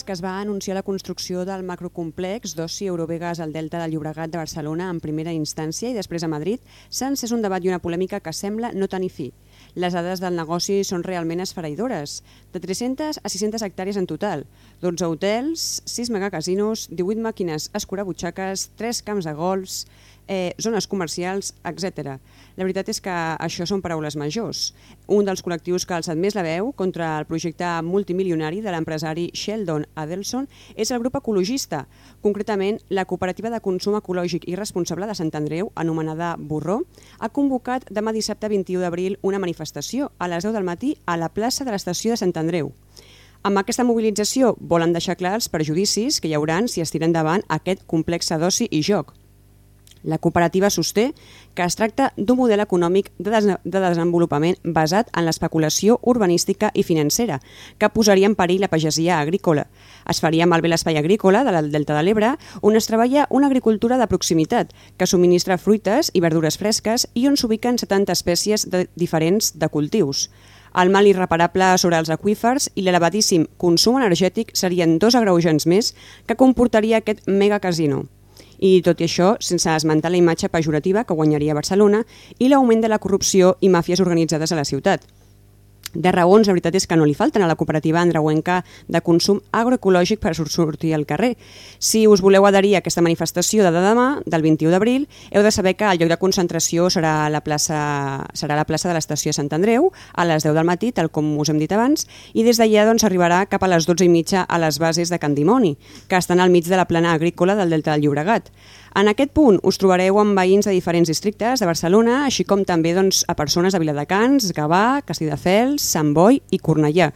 Des que es va anunciar la construcció del macrocomplex d'oci Eurovegas al Delta del Llobregat de Barcelona en primera instància i després a Madrid, s'ha encès un debat i una polèmica que sembla no tenir fi. Les dades del negoci són realment esfereïdores, de 300 a 600 hectàrees en total, 12 hotels, 6 megacasinos, 18 màquines escurabutxaques, 3 camps de golfs, eh, zones comercials, etc. La veritat és que això són paraules majors. Un dels col·lectius que ha alçat més la veu contra el projecte multimilionari de l'empresari Sheldon Adelson és el grup ecologista, concretament la cooperativa de consum ecològic i responsable de Sant Andreu, anomenada Borró, ha convocat demà dissabte 21 d'abril una manifestació a les 10 del matí a la plaça de l'estació de Sant Andreu. Amb aquesta mobilització volen deixar clar els prejudicis que hi hauran si es tira endavant aquest complex d'oci i joc. La cooperativa sosté que es tracta d'un model econòmic de, des de desenvolupament basat en l'especulació urbanística i financera, que posaria en perill la pagesia agrícola. Es faria malbé l'espai agrícola del Delta de l'Ebre, on es treballa una agricultura de proximitat, que subministra fruites i verdures fresques i on s'ubiquen 70 espècies de, diferents de cultius. El mal irreparable sobre els aquífers i l'elevadíssim consum energètic serien dos agreujants més que comportaria aquest megacasino i tot i això sense esmentar la imatge pejorativa que guanyaria Barcelona i l'augment de la corrupció i màfies organitzades a la ciutat. De raons, la veritat és que no li falten a la cooperativa andreuenca de consum agroecològic per sortir al carrer. Si us voleu adherir a aquesta manifestació de demà, del 21 d'abril, heu de saber que el lloc de concentració serà la plaça, serà la plaça de l'estació Sant Andreu a les 10 del matí, tal com us hem dit abans, i des d'allà doncs, arribarà cap a les 12 i mitja a les bases de Can Dimoni, que estan al mig de la plana agrícola del Delta del Llobregat. En aquest punt us trobareu amb veïns de diferents districtes de Barcelona, així com també doncs, a persones de Viladecans, Gavà, Castelldefels, Sant Boi i Cornellà,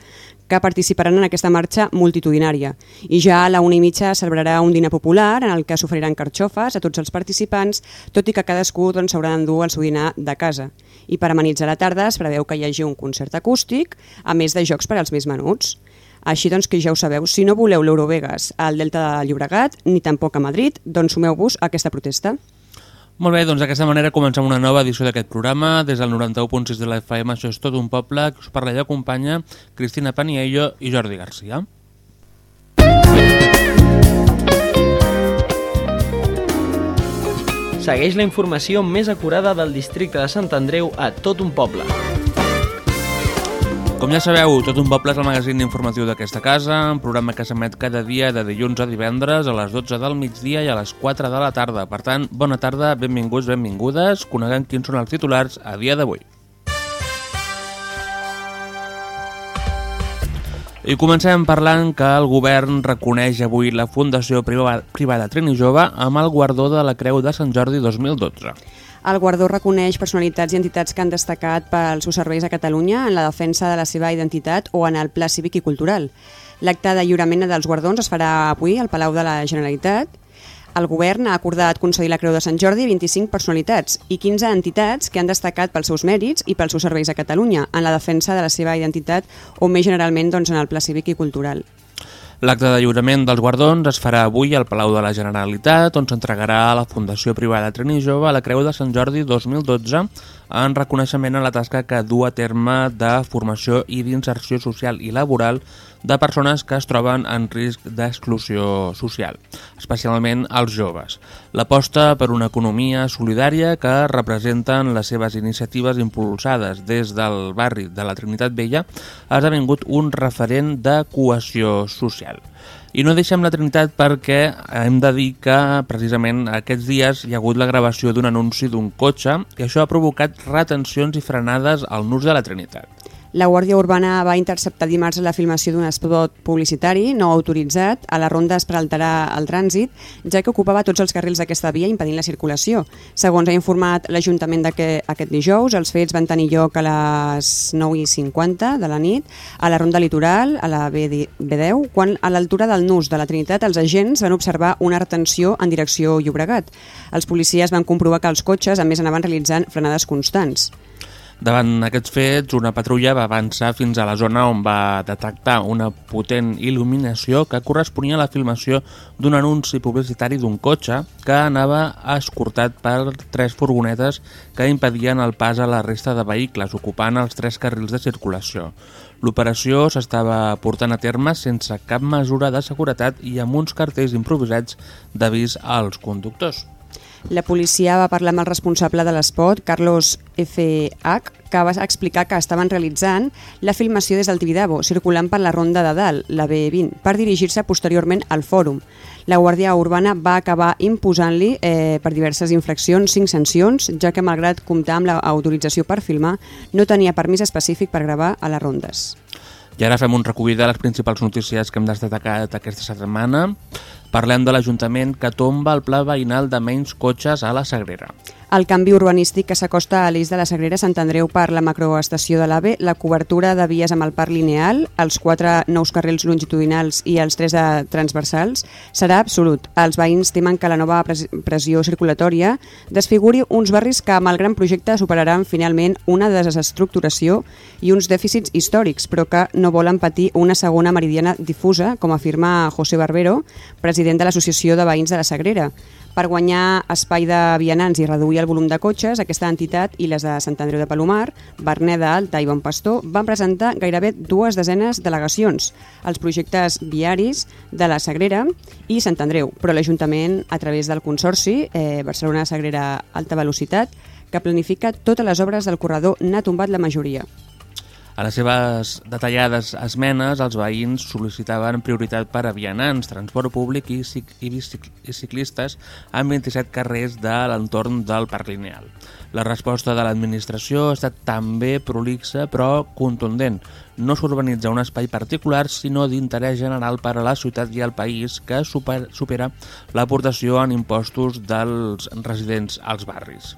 que participaran en aquesta marxa multitudinària. I ja a la una i mitja celebrarà un dinar popular en el que s'oferiran carxofes a tots els participants, tot i que cadascú doncs, s'haurà doncs, d'endur el seu dinar de casa. I per amenitzar la tarda es preveu que hi hagi un concert acústic, a més de jocs per als més menuts. Així doncs que ja ho sabeu, si no voleu l'Eurovegas al Delta de Llobregat, ni tampoc a Madrid, doncs sumeu-vos a aquesta protesta. Molt bé, doncs d'aquesta manera comencem una nova edició d'aquest programa. Des del 91.6 de la FM, això és tot un poble, que us parla i acompanya Cristina Paniello i Jordi Garcia. Segueix la informació més acurada del districte de Sant Andreu a tot un poble. Com ja sabeu, Tot un poble és el magazín informatiu d'aquesta casa, un programa que s'emet cada dia de dilluns a divendres a les 12 del migdia i a les 4 de la tarda. Per tant, bona tarda, benvinguts, benvingudes, coneguem quins són els titulars a dia d'avui. I comencem parlant que el govern reconeix avui la Fundació Privada Trini Jove amb el guardó de la Creu de Sant Jordi 2012. El guardó reconeix personalitats i entitats que han destacat pels seus serveis a Catalunya en la defensa de la seva identitat o en el pla cívic i cultural. L'acte de lliurament dels guardons es farà avui al Palau de la Generalitat. El govern ha acordat concedir la Creu de Sant Jordi a 25 personalitats i 15 entitats que han destacat pels seus mèrits i pels seus serveis a Catalunya en la defensa de la seva identitat o més generalment doncs, en el pla cívic i cultural. L'acte de lliurament dels guardons es farà avui al Palau de la Generalitat, on s'entregarà a la Fundació Privada Trini Jove a la Creu de Sant Jordi 2012 en reconeixement a la tasca que du a terme de formació i d'inserció social i laboral de persones que es troben en risc d'exclusió social, especialment els joves. L'aposta per una economia solidària que representen les seves iniciatives impulsades des del barri de la Trinitat Vella ha esdevingut un referent de cohesió social. I no deixem la Trinitat perquè hem de dir que precisament aquests dies hi ha hagut la gravació d'un anunci d'un cotxe i això ha provocat retencions i frenades al nus de la Trinitat. La Guàrdia Urbana va interceptar dimarts la filmació d'un espot publicitari no autoritzat a les rondes per alterar el trànsit, ja que ocupava tots els carrils d'aquesta via impedint la circulació. Segons ha informat l'Ajuntament aquest dijous, els fets van tenir lloc a les 9.50 de la nit a la ronda litoral, a la B10, quan a l'altura del nus de la Trinitat els agents van observar una retenció en direcció Llobregat. Els policies van comprovar que els cotxes a més anaven realitzant frenades constants. Davant aquests fets, una patrulla va avançar fins a la zona on va detectar una potent il·luminació que corresponia a la filmació d'un anunci publicitari d'un cotxe que anava escortat per tres furgonetes que impedien el pas a la resta de vehicles, ocupant els tres carrils de circulació. L'operació s'estava portant a terme sense cap mesura de seguretat i amb uns cartells improvisats d'avís als conductors. La policia va parlar amb el responsable de l'espot, Carlos F.H., que va explicar que estaven realitzant la filmació des del Tibidabo, circulant per la ronda de dalt, la B20, per dirigir-se posteriorment al fòrum. La Guàrdia Urbana va acabar imposant-li eh, per diverses infraccions cinc sancions, ja que malgrat comptar amb l'autorització per filmar, no tenia permís específic per gravar a les rondes. I ara fem un recull de les principals notícies que hem destacat aquesta setmana. Parlem de l'Ajuntament que tomba el pla veïnal de menys cotxes a la Sagrera. El canvi urbanístic que s'acosta a l'eix de la Sagrera Sant Andreu per la macroestació de l'AVE, la cobertura de vies amb el parc lineal, els quatre nous carrils longitudinals i els tres de transversals, serà absolut. Els veïns temen que la nova pressió circulatòria desfiguri uns barris que, amb el gran projecte, superaran finalment una desestructuració i uns dèficits històrics, però que no volen patir una segona meridiana difusa, com afirma José Barbero, president president de l'Associació de Veïns de la Sagrera. Per guanyar espai de vianants i reduir el volum de cotxes, aquesta entitat i les de Sant Andreu de Palomar, Berneda Alta i Bon Pastor van presentar gairebé dues desenes d'al·legacions als projectes viaris de la Sagrera i Sant Andreu, però l'Ajuntament, a través del Consorci eh, Barcelona-Sagrera Alta Velocitat, que planifica totes les obres del corredor, n'ha tombat la majoria. A les seves detallades esmenes, els veïns sol·licitaven prioritat per a vianants, transport públic i, cic i, i ciclistes en 27 carrers de l'entorn del parc lineal. La resposta de l'administració ha estat també prolixa però contundent. No s'urbanitza un espai particular, sinó d'interès general per a la ciutat i al país que supera l'aportació en impostos dels residents als barris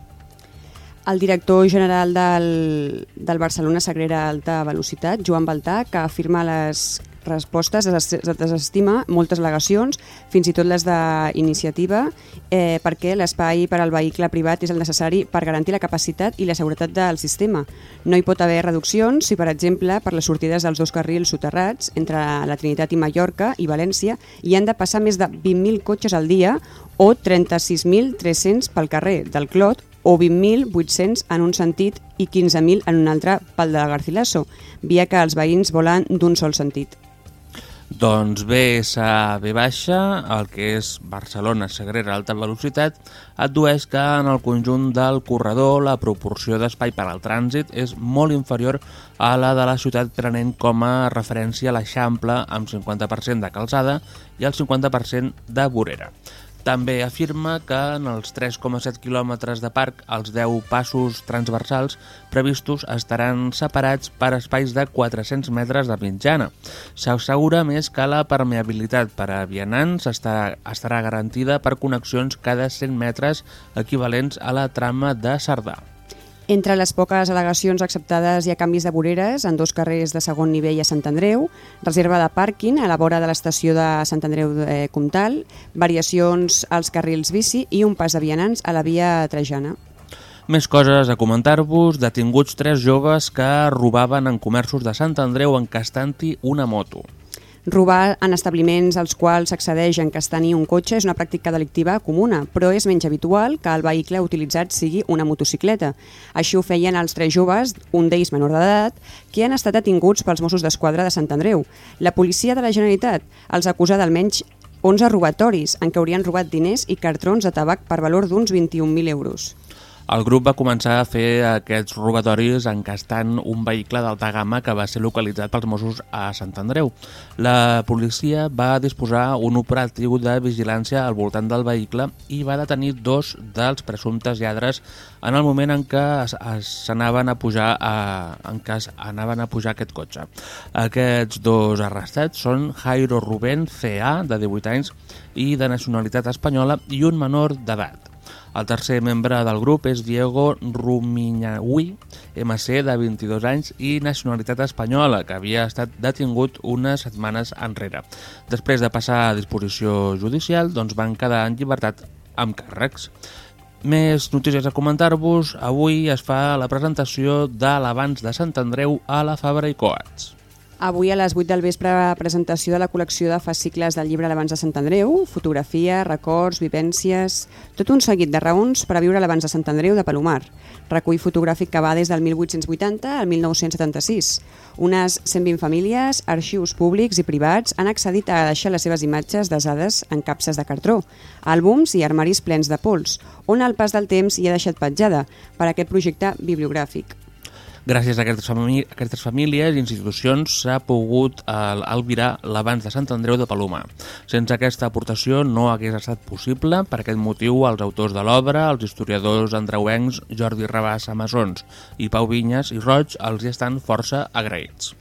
el director general del, del Barcelona Sagrera Alta Velocitat, Joan Baltà, que afirma les respostes, desestima moltes al·legacions, fins i tot les d'iniciativa, eh, perquè l'espai per al vehicle privat és el necessari per garantir la capacitat i la seguretat del sistema. No hi pot haver reduccions si, per exemple, per les sortides dels dos carrils soterrats entre la Trinitat i Mallorca i València hi han de passar més de 20.000 cotxes al dia o 36.300 pel carrer del Clot o 20.800 en un sentit i 15.000 en un altre pel de Garcilaso, via que els veïns volen d'un sol sentit. Doncs BSB baixa, el que és Barcelona Sagrera Alta Velocitat, addueix que en el conjunt del corredor la proporció d'espai per al trànsit és molt inferior a la de la ciutat prenent com a referència l'Eixample amb 50% de calçada i el 50% de vorera. També afirma que en els 3,7 quilòmetres de parc els 10 passos transversals previstos estaran separats per espais de 400 metres de mitjana. S'assegura més que la permeabilitat per a vianants estarà, estarà garantida per connexions cada 100 metres equivalents a la trama de Cerdà. Entre les poques al·legacions acceptades hi ha canvis de voreres en dos carrers de segon nivell a Sant Andreu, reserva de pàrquing a la vora de l'estació de Sant Andreu de Comtal, variacions als carrils bici i un pas de vianants a la via Trajana. Més coses a comentar-vos. Detinguts tres joves que robaven en comerços de Sant Andreu encastant-hi una moto. Robar en establiments als quals s'accedeix en tenir un cotxe és una pràctica delictiva comuna, però és menys habitual que el vehicle utilitzat sigui una motocicleta. Així ho feien els tres joves, un d'ells menor d'edat, que han estat detinguts pels Mossos d'Esquadra de Sant Andreu. La policia de la Generalitat els acusa d'almenys 11 robatoris en què haurien robat diners i cartrons de tabac per valor d'uns 21.000 euros. El grup va començar a fer aquests robatoris encastant un vehicle d'alta gamma que va ser localitzat pels Mossos a Sant Andreu. La policia va disposar un operatiu de vigilància al voltant del vehicle i va detenir dos dels presumptes lladres en el moment en què s'anaven a pujar a, en què anaven a pujar aquest cotxe. Aquests dos arrestats són Jairo Rubén, CA, de 18 anys, i de nacionalitat espanyola, i un menor d'edat. El tercer membre del grup és Diego Rumiñahui, MC de 22 anys i nacionalitat espanyola, que havia estat detingut unes setmanes enrere. Després de passar a disposició judicial, doncs van quedar en llibertat amb càrrecs. Més notícies a comentar-vos. Avui es fa la presentació de l'Abans de Sant Andreu a la Fabra i Coats. Avui a les 8 del vespre presentació de la col·lecció de fascicles del llibre L'Abans de Sant Andreu, fotografia, records, vivències... Tot un seguit de raons per a viure l'Abans de Sant Andreu de Palomar. Recull fotogràfic que va des del 1880 al 1976. Unes 120 famílies, arxius públics i privats han accedit a deixar les seves imatges desades en capses de cartró, àlbums i armaris plens de pols, on el pas del temps hi ha deixat petjada per a aquest projecte bibliogràfic. Gràcies a aquestes, famí aquestes famílies i institucions s'ha pogut al albirar l'abans de Sant Andreu de Palomar. Sense aquesta aportació no hagués estat possible. Per aquest motiu, els autors de l'obra, els historiadors andreuencs Jordi Rabàs Amassons i Pau Vinyes i Roig, els hi estan força agraïts.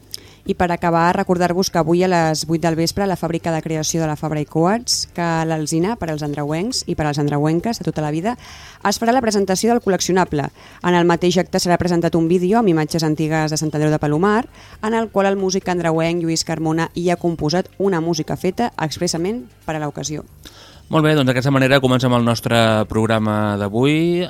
I per acabar, recordar-vos que avui a les 8 del vespre la fàbrica de creació de la Fabra i Coats, que l'Alzina per als andreuencs i per als andreuenques de tota la vida, es farà la presentació del col·leccionable. En el mateix acte serà presentat un vídeo amb imatges antigues de Sant Andreu de Palomar, en el qual el músic andreuenc Lluís Carmona hi ha composat una música feta expressament per a l'ocasió. Molt bé, doncs d'aquesta manera comencem el nostre programa d'avui eh,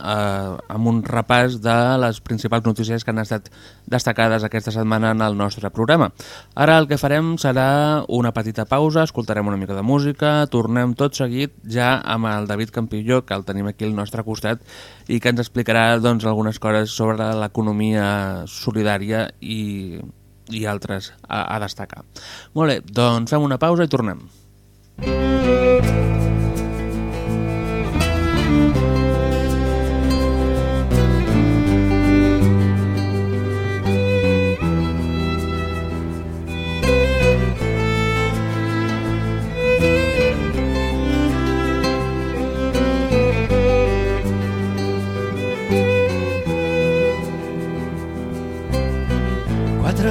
amb un repàs de les principals notícies que han estat destacades aquesta setmana en el nostre programa. Ara el que farem serà una petita pausa, escoltarem una mica de música, tornem tot seguit ja amb el David Campillo, que el tenim aquí al nostre costat i que ens explicarà doncs, algunes coses sobre l'economia solidària i, i altres a, a destacar. Molt bé, doncs fem una pausa i tornem. Música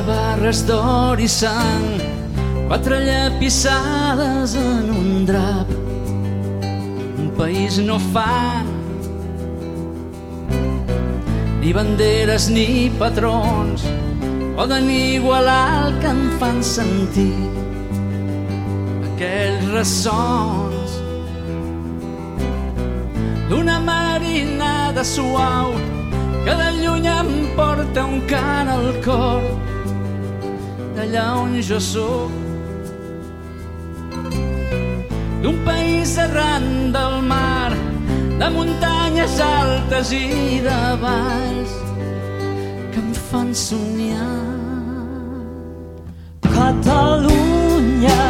barres d'or i sang, quatre llapissades en un drap. Un país no fa ni banderes ni patrons poden igualar el que em fan sentir aquells ressons d'una marinada suau que de lluny em porta un cant al cor d'allà on jo sóc d'un país arran del mar de muntanyes altes i de valls que em fan somiar. Catalunya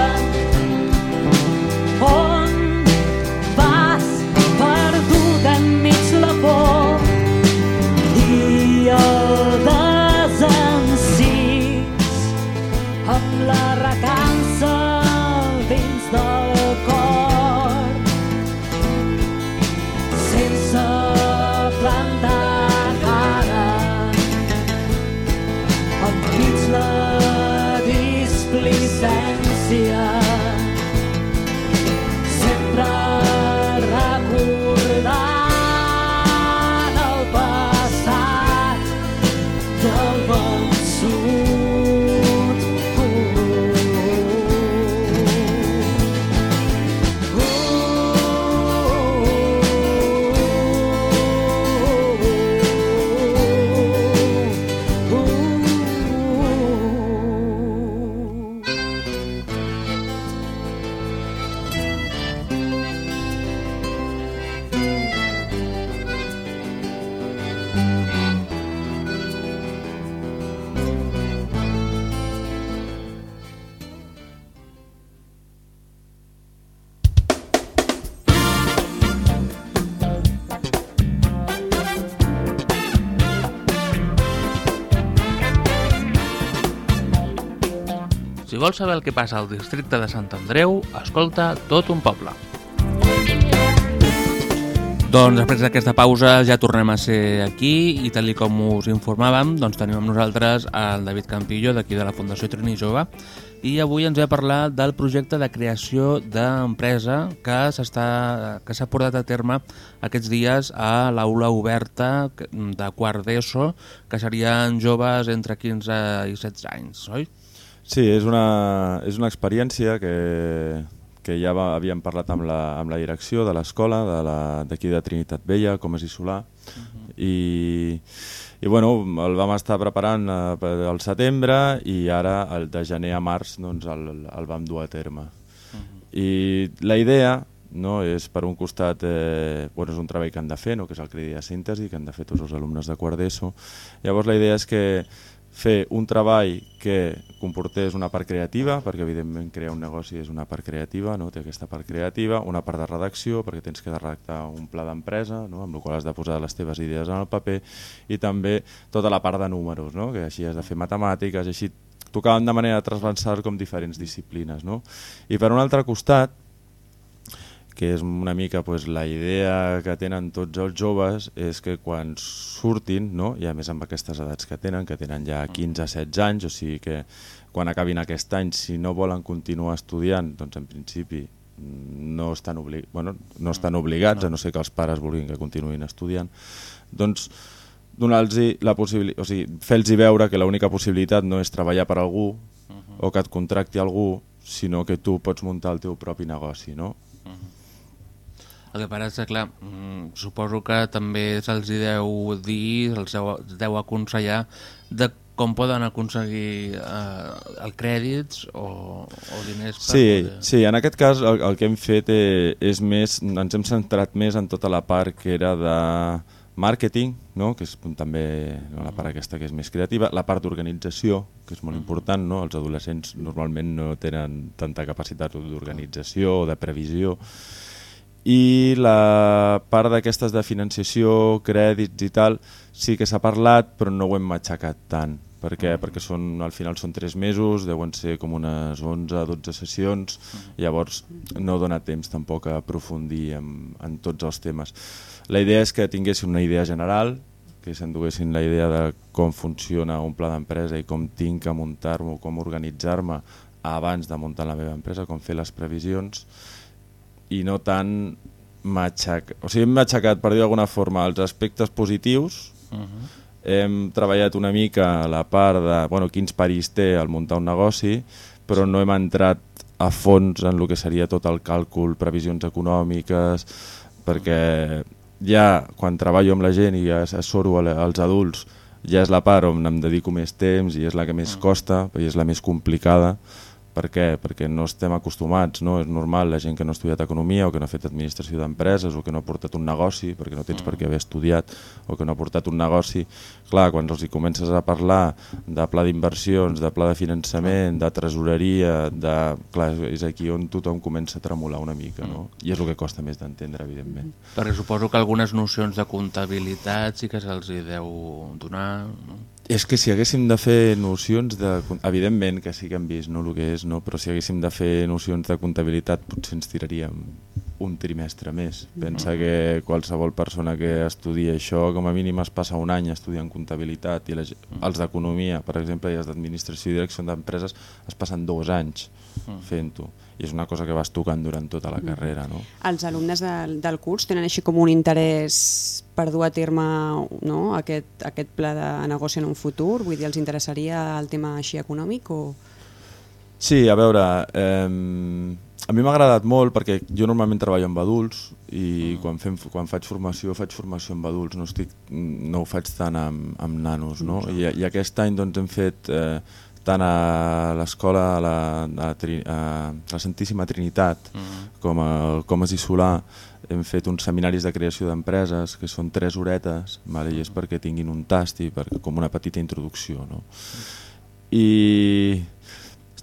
vols saber el que passa al districte de Sant Andreu, escolta tot un poble. Doncs després d'aquesta pausa ja tornem a ser aquí i tal com us informàvem, doncs tenim amb nosaltres el David Campillo d'aquí de la Fundació Trini Jove i avui ens ve a parlar del projecte de creació d'empresa que s'ha portat a terme aquests dies a l'aula oberta de quart d'ESO, que serien joves entre 15 i 16 anys, oi? Sí, és una, és una experiència que, que ja va, havíem parlat amb la, amb la direcció de l'escola, d'aquí de, de Trinitat Vella, com és Isolà, uh -huh. i, i bueno, el vam estar preparant eh, al setembre i ara el de gener a març doncs, el, el vam dur a terme. Uh -huh. I la idea no? és per un costat eh, bueno, és un treball que han de fer, no? que és el crèdit de síntesi, que han de fer tots els alumnes de quart d'ESO. Llavors la idea és que fer un treball que comportés una part creativa, perquè evidentment crear un negoci és una part creativa, no? té aquesta part creativa, una part de redacció, perquè tens que redactar un pla d'empresa, no? amb el qual has de posar les teves idees en el paper, i també tota la part de números, no? que així has de fer matemàtiques, així tocaven de manera transversal com diferents disciplines. No? I per un altre costat, que és una mica pues, la idea que tenen tots els joves és que quan surtin, no? i a més amb aquestes edats que tenen, que tenen ja 15-16 anys, o sigui que quan acabin aquest any, si no volen continuar estudiant, doncs en principi no estan, obli bueno, no estan obligats, a no ser que els pares vulguin que continuïn estudiant, doncs donar-los la possibilitat, o sigui, fer-los veure que l'única possibilitat no és treballar per algú o que et contracti algú, sinó que tu pots muntar el teu propi negoci, no? Uh -huh. El que passa és que, clar, mm, suposo que també se'ls deu dir, se'ls deu, deu aconsellar de com poden aconseguir eh, el crèdits o, o diners per sí, poder... Sí, en aquest cas el, el que hem fet és, és més, ens hem centrat més en tota la part que era de màrqueting, no? que és també no, la part aquesta que és més creativa, la part d'organització, que és molt important, no? els adolescents normalment no tenen tanta capacitat d'organització o de previsió, i la part d'aquestes de financiació, crèdits i tal, sí que s'ha parlat però no ho hem matxacat tant. Per què? Mm. Perquè són, al final són 3 mesos, deuen ser com unes 11-12 sessions, mm. llavors no dona temps tampoc a aprofundir en, en tots els temes. La idea és que tinguessin una idea general, que s'enduguessin la idea de com funciona un pla d'empresa i com tinc que muntar-me o com organitzar-me abans de muntar la meva empresa, com fer les previsions, i no tant matxac... O sigui, hem matxacat, per dir d'alguna forma, els aspectes positius, uh -huh. hem treballat una mica la part de bueno, quins perills té al muntar un negoci, però no hem entrat a fons en el que seria tot el càlcul, previsions econòmiques, perquè ja quan treballo amb la gent i assessoro als adults ja és la part on em dedico més temps i és la que més costa i és la més complicada per què? Perquè no estem acostumats, no? és normal la gent que no ha estudiat economia o que no ha fet administració d'empreses o que no ha portat un negoci, perquè no tens per què haver estudiat, o que no ha portat un negoci. Clar, quan els hi comences a parlar de pla d'inversions, de pla de finançament, de tresoreria, de... Clar, és aquí on tothom comença a tremolar una mica, no? I és el que costa més d'entendre, evidentment. Perquè suposo que algunes nocions de comptabilitat sí que se'ls deu donar, no? És que si haguéssim de fer nocions de... Evidentment que sí que hem vist no, el que és, no? però si haguéssim de fer nocions de comptabilitat potser ens tiraríem un trimestre més. Pensa mm. que qualsevol persona que estudia això com a mínim es passa un any estudiant comptabilitat i les, els d'economia, per exemple, i els d'administració i direcció d'empreses es passen dos anys mm. fent-ho i és una cosa que vas tocant durant tota la mm. carrera. No? Els alumnes del, del curs tenen així com un interès per dur a terme no, aquest, aquest pla de negoci en un futur? Vull dir, els interessaria el tema així econòmic? O... Sí, a veure, eh, a mi m'ha agradat molt perquè jo normalment treballo amb adults i mm. quan, fem, quan faig formació, faig formació amb adults, no, estic, no ho faig tant amb, amb nanos. No? I, I aquest any doncs, hem fet eh, tant a l'escola, a, la, a, a la Santíssima Trinitat, uh mm-hmm. -huh. com, a, com a Zisolà, hem fet uns seminaris de creació d'empreses que són tres horetes, vale? i és perquè tinguin un tast i per, com una petita introducció. No? I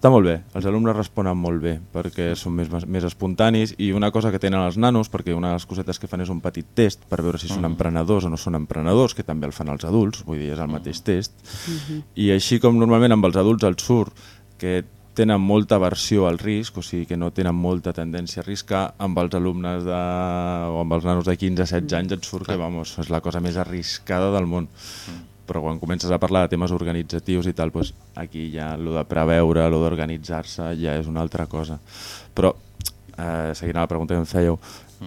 està molt bé, els alumnes responen molt bé perquè són més, més espontanis i una cosa que tenen els nanos, perquè una de les cosetes que fan és un petit test per veure si són uh -huh. emprenedors o no són emprenedors, que també el fan els adults, vull dir, és el mateix test, uh -huh. i així com normalment amb els adults els surt que tenen molta aversió al risc, o sigui que no tenen molta tendència a arriscar, amb els alumnes de, o amb els nanos de 15-16 anys et surt que vamos, és la cosa més arriscada del món però quan comences a parlar de temes organitzatius i tal, doncs aquí ja el de preveure, el d'organitzar-se ja és una altra cosa. Però, eh, seguint la pregunta que em fèieu,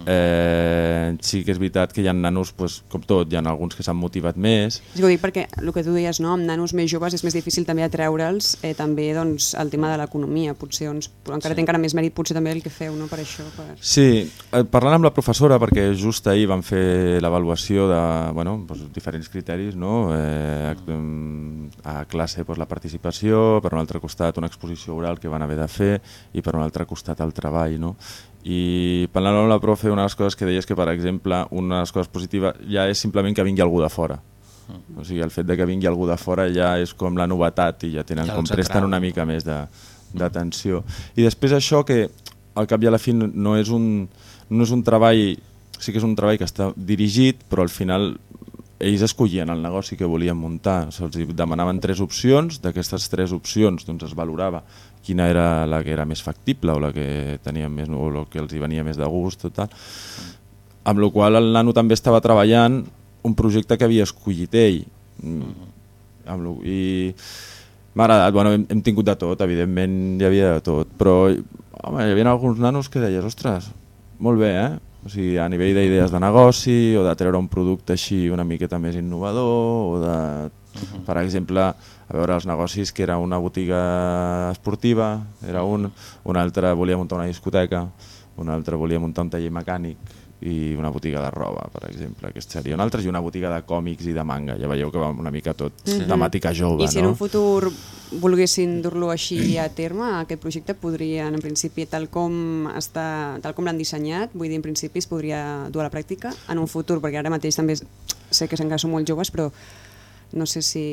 Eh, sí que és veritat que hi ha nanos, pues, com tot, hi ha alguns que s'han motivat més. És que ho dic perquè el que tu deies, no? amb nanos més joves és més difícil també atreure'ls eh, també doncs, el tema de l'economia, potser doncs, encara sí. té encara més mèrit potser també el que feu no? per això. Per... Sí, eh, parlant amb la professora, perquè just ahir vam fer l'avaluació de bueno, doncs, diferents criteris, no? eh, a, a classe doncs, la participació, per un altre costat una exposició oral que van haver de fer i per un altre costat el treball. No? I parlant amb la profe, una de les coses que deia és que, per exemple, una de les coses positives ja és simplement que vingui algú de fora. O sigui, el fet de que vingui algú de fora ja és com la novetat i ja tenen Ja com presten una mica més de- d'atenció. I després això que al cap i a la fi no és un, no és un treball, sí que és un treball que està dirigit, però al final ells escollien el negoci que volien muntar. Se'ls demanaven tres opcions, d'aquestes tres opcions doncs, es valorava quina era la que era més factible o la que tenia més o la que els hi venia més de gust i tal. Amb la qual el nano també estava treballant un projecte que havia escollit ell. Mm. Amb lo, I m'ha agradat, bueno, hem, hem tingut de tot, evidentment hi havia de tot, però home, hi havia alguns nanos que deies, ostres, molt bé, eh? O sigui, a nivell d'idees de negoci o de treure un producte així una miqueta més innovador o de, per exemple, a veure els negocis que era una botiga esportiva, era un, un altre volia muntar una discoteca, un altre volia muntar un taller mecànic i una botiga de roba, per exemple, aquest seria. Un altre, i una botiga de còmics i de manga, ja veieu que va una mica tot temàtica jove, I si en no? un futur volguessin dur-lo així a terme, aquest projecte podrien, en principi, tal com està, tal com l'han dissenyat, vull dir, en principi es podria dur a la pràctica. En un futur, perquè ara mateix també sé que encara són molt joves, però no sé si...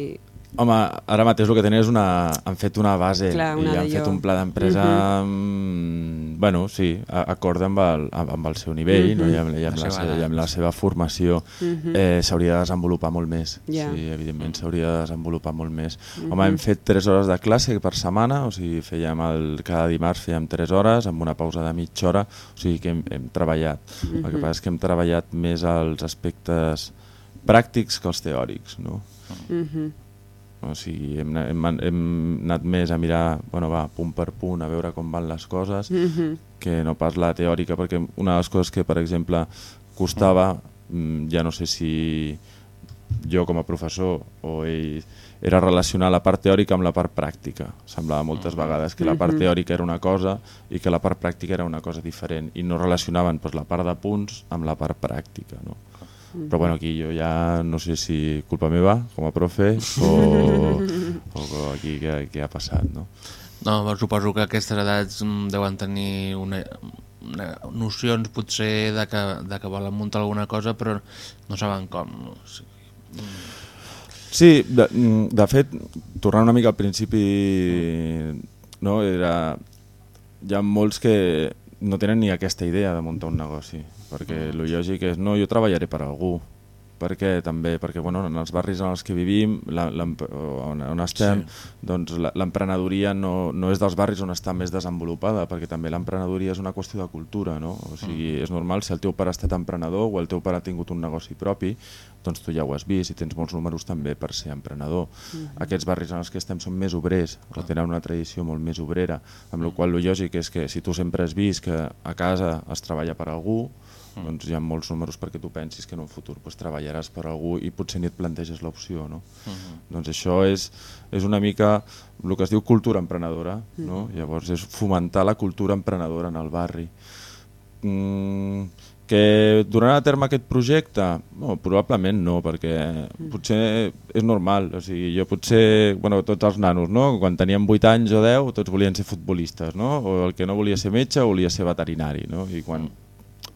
Home, ara mateix el que tenen és una... han fet una base Clar, una i han fet un pla d'empresa mm, bueno, sí, acord amb el, amb amb el seu nivell no? I, amb, i, amb La la seva i amb la seva formació eh, s'hauria de desenvolupar molt més. Ja. sí, evidentment s'hauria de desenvolupar molt més. Home, hem fet 3 hores de classe per setmana o sigui, fèiem el, cada dimarts fèiem 3 hores amb una pausa de mitja hora o sigui que hem, hem treballat. El que passa és que hem treballat més els aspectes pràctics que els teòrics no? Mhm. O sigui, hem, hem, hem anat més a mirar, bueno, va, punt per punt, a veure com van les coses, Mhm. que no pas la teòrica, perquè una de les coses que, per exemple, costava, mm, ja no sé si jo com a professor o ell, era relacionar la part teòrica amb la part pràctica. Semblava moltes vegades que la part teòrica era una cosa i que la part pràctica era una cosa diferent i no relacionaven doncs, la part de punts amb la part pràctica. No? Però bueno, aquí jo ja no sé si culpa meva com a profe o, o aquí què, què ha passat. No? No, però suposo que aquestes edats mm, deuen tenir una, una, nocions potser de que, de que volen muntar alguna cosa però no saben com. No? O sigui, Sí, de, mm, de fet, tornant una mica al principi, no, era, hi ha molts que no tenen ni aquesta idea de muntar un negoci, perquè el lògic és, no, jo treballaré per algú, perquè també, perquè bueno, en els barris en els que vivim, la, la, on, on estem, sí. doncs l'emprenedoria no, no és dels barris on està més desenvolupada, perquè també l'emprenedoria és una qüestió de cultura, no? O sigui, és normal, si el teu pare ha estat emprenedor o el teu pare ha tingut un negoci propi, doncs tu ja ho has vist i tens molts números també per ser emprenedor. Aquests barris en els que estem són més obrers, o tenen una tradició molt més obrera, amb la qual cosa el lògic és que si tu sempre has vist que a casa es treballa per algú, doncs hi ha molts números perquè tu pensis que en un futur pues, treballaràs per algú i potser ni et planteges l'opció. No? Doncs això és, és una mica el que es diu cultura emprenedora. No? Llavors és fomentar la cultura emprenedora en el barri. Mm, que durarà a terme aquest projecte? No, probablement no, perquè potser és normal. O sigui, jo potser, bueno, tots els nanos, no? quan teníem 8 anys o 10, tots volien ser futbolistes, no? o el que no volia ser metge volia ser veterinari. No? I quan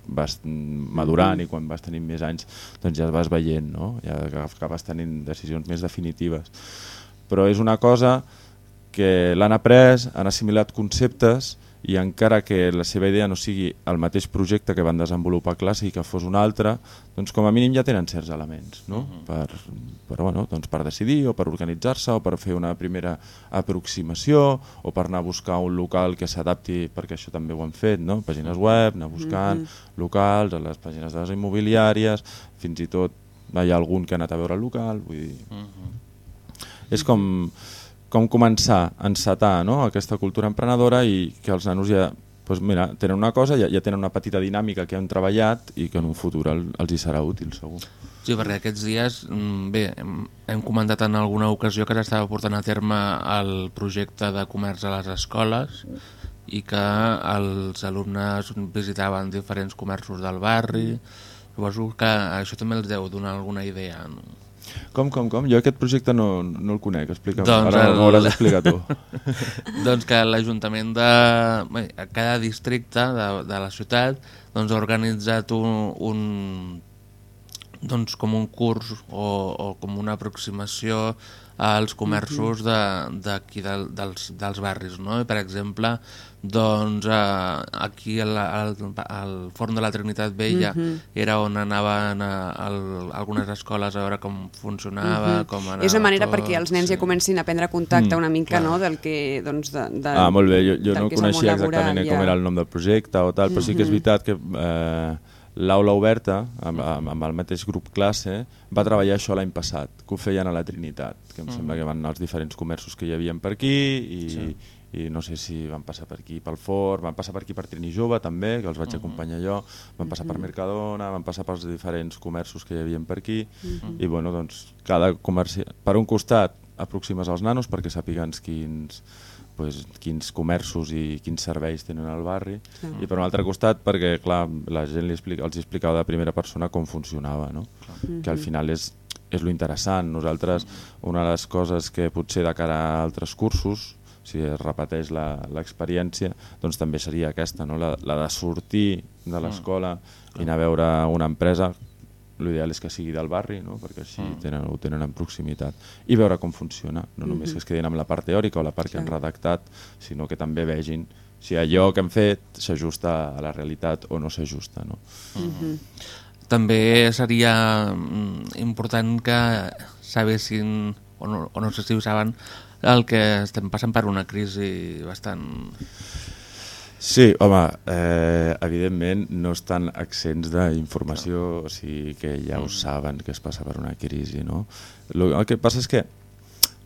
vas madurant i quan vas tenint més anys doncs ja vas veient, no? ja acabes tenint decisions més definitives. Però és una cosa que l'han après, han assimilat conceptes i encara que la seva idea no sigui el mateix projecte que van desenvolupar a classe i que fos un altre, doncs com a mínim ja tenen certs elements no? per, per, bueno, doncs per decidir o per organitzar-se o per fer una primera aproximació o per anar a buscar un local que s'adapti, perquè això també ho han fet, no? pàgines web, anar buscant locals a les pàgines de les immobiliàries, fins i tot hi ha algun que ha anat a veure el local, vull dir... És com, com començar a encetar no? aquesta cultura emprenedora i que els nanos ja doncs mira, tenen una cosa, ja, ja tenen una petita dinàmica que han treballat i que en un futur el, els hi serà útil, segur. Sí, perquè aquests dies, mm, bé, hem, hem comentat en alguna ocasió que s'estava portant a terme el projecte de comerç a les escoles i que els alumnes visitaven diferents comerços del barri. Suposo que això també els deu donar alguna idea. No? Com, com, com? Jo aquest projecte no, no el conec, explica'm. Doncs Ara el- m'ho hauràs d'explicar tu. doncs que l'Ajuntament de... Bé, a cada districte de, de la ciutat doncs, ha organitzat un, un, doncs, com un curs o, o com una aproximació als comerços de- d'aquí de, dels, dels barris. No? Per exemple, doncs, eh, aquí al, al, al Forn de la Trinitat Vella era on anaven a, al, algunes escoles a veure com funcionava, com anava És una manera tot, perquè els nens sí. ja comencin a prendre contacte Mm, una mica clar. no, del que... Doncs, de, de, Ah, molt bé, jo, jo no coneixia exactament eh, com ja. era el nom del projecte o tal, però sí que és veritat que eh, l'aula oberta, amb, amb, amb el mateix grup classe, va treballar això l'any passat, que ho feien a la Trinitat, que em sembla que van anar als diferents comerços que hi havia per aquí i, sí. i no sé si van passar per aquí pel Fort, van passar per aquí per Trini Jove també, que els vaig acompanyar jo, van passar per Mercadona, van passar pels diferents comerços que hi havia per aquí. I bueno, doncs cada comerci... Per un costat aproximes als nanos perquè sàpiguen quins, pues, quins comerços i quins serveis tenen al barri Clar. i per un altre costat perquè clar, la gent li explica, els explicava de primera persona com funcionava no? que al final és, és lo interessant nosaltres una de les coses que potser de cara a altres cursos si es repeteix la- l'experiència doncs també seria aquesta, no? la, la de sortir de l'escola i anar a veure una empresa l'ideal és que sigui del barri, no? perquè així tenen, ho tenen en proximitat, i veure com funciona, no només que es quedin amb la part teòrica o la part que han redactat, sinó que també vegin si allò que han fet s'ajusta a la realitat o no s'ajusta. No? També seria mm, important que sabessin, o no, o no sé si ho saben, el que estem passant per una crisi bastant... Sí, home, eh, evidentment no estan accents d'informació, o sigui que ja ho saben que es passa per una crisi, no? Lo, el que passa és que,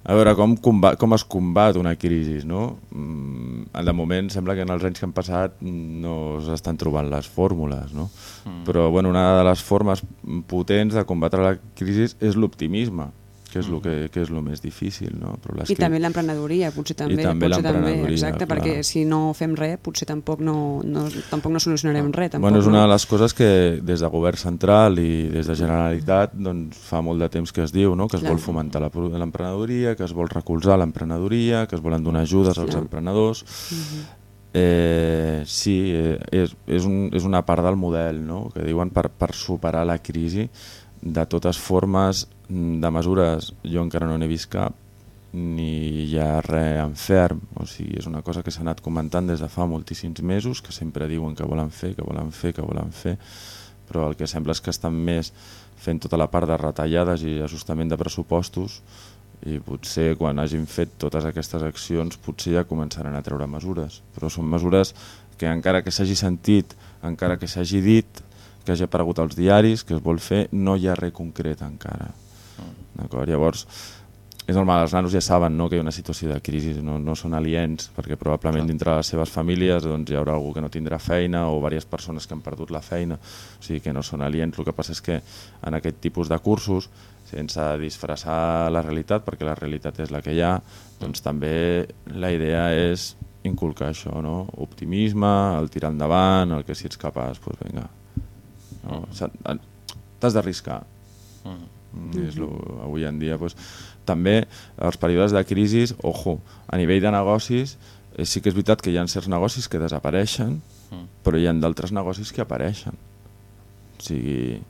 a veure, com, combat, com es combat una crisi, no? Mm, de moment sembla que en els anys que han passat no s'estan trobant les fórmules, no? Mm. Però, bueno, una de les formes potents de combatre la crisi és l'optimisme, que és el que, que és el més difícil, no? Però les I també l'emprenedoria, potser també. potser també, l'emprenedoria, Exacte, clar. perquè si no fem res, potser tampoc no, no, tampoc no solucionarem res. Tampoc, bueno, és una de les coses que des de govern central i des de Generalitat doncs, fa molt de temps que es diu no? que es Clar. vol fomentar l'emprenedoria, que es vol recolzar l'emprenedoria, que es volen donar ajudes als Clar. emprenedors. eh, sí, eh, és, és, un, és una part del model no? que diuen per, per superar la crisi de totes formes mm, de mesures jo encara no n'he vist cap ni hi ha res en ferm o sigui, és una cosa que s'ha anat comentant des de fa moltíssims mesos que sempre diuen que volen fer, que volen fer, que volen fer però el que sembla és que estan més fent tota la part de retallades i ajustament de pressupostos i potser quan hagin fet totes aquestes accions potser ja començaran a treure mesures però són mesures que encara que s'hagi sentit encara que s'hagi dit que hagi aparegut als diaris, que es vol fer no hi ha res concret encara? Llavors és normal, els nanos ja saben no, que hi ha una situació de crisi, no, no són aliens, perquè probablement dintre de les seves famílies doncs, hi haurà algú que no tindrà feina o diverses persones que han perdut la feina, o sigui que no són aliens. El que passa és que en aquest tipus de cursos, sense disfressar la realitat, perquè la realitat és la que hi ha, doncs també la idea és inculcar això, no? optimisme, el tirar endavant, el que si ets capaç, doncs vinga, no? S'ha- t'has d'arriscar. Mm, és lo, avui en dia doncs, també els períodes de crisi ojo, a nivell de negocis eh, sí que és veritat que hi ha certs negocis que desapareixen però hi ha d'altres negocis que apareixen. O sigui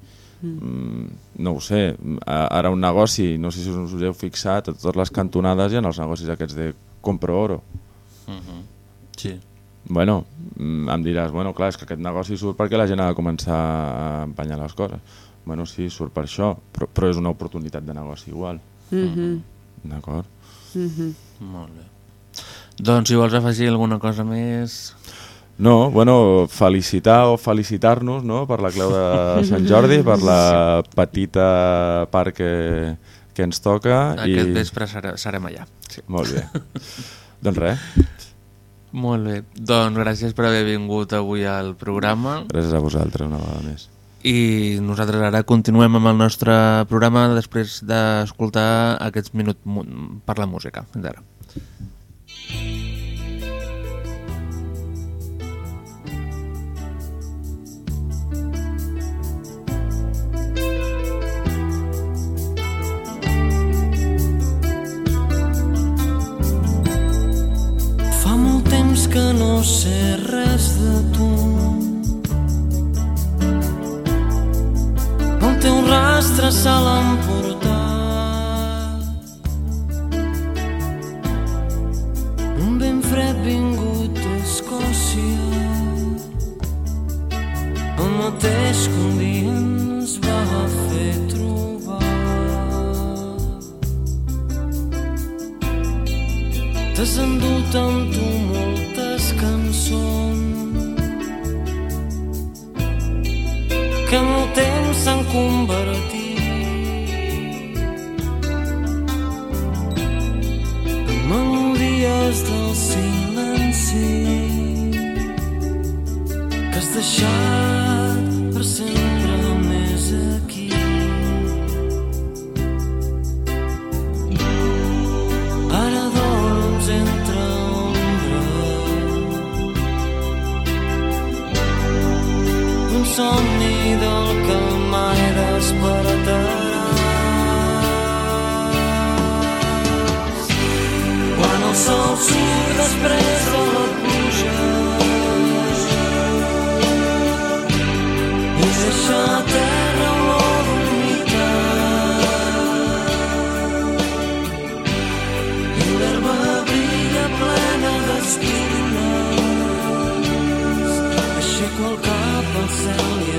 mm, no ho sé a- ara un negoci, no sé si us us heu fixat a totes les cantonades hi ha els negocis aquests de compro oro. Sí. Bueno, mm, em diràs, bueno, clar, és que aquest negoci surt perquè la gent ha de començar a empenyar les coses. Bueno, sí, surt per això, però, però és una oportunitat de negoci igual. Mhm, D'acord? mhm. Molt bé. Doncs si vols afegir alguna cosa més... No, bueno, felicitar o felicitar-nos no? per la clau de Sant Jordi, per la petita part que, que ens toca. Aquest i... vespre serà, serem allà. Sí. Molt bé. doncs res, Molt bé. Doncs gràcies per haver vingut avui al programa. Gràcies a vosaltres una vegada més. I nosaltres ara continuem amb el nostre programa després d'escoltar aquests minuts per la música. Fins ara. Fa molt temps que no sé res rastre se l'ha. Un vent fred vingut d'Escòcia. El mateix que un dia ens va fer trobar. T'has endut amb tu moltes cançons que el temps s'han convertit en melodies del silenci que has deixat per sempre més aquí. Ara dorms entre ombres un somni del després de la i deixa a terra olor d'humitat i l'herba brilla plena aixeco el cap al cel i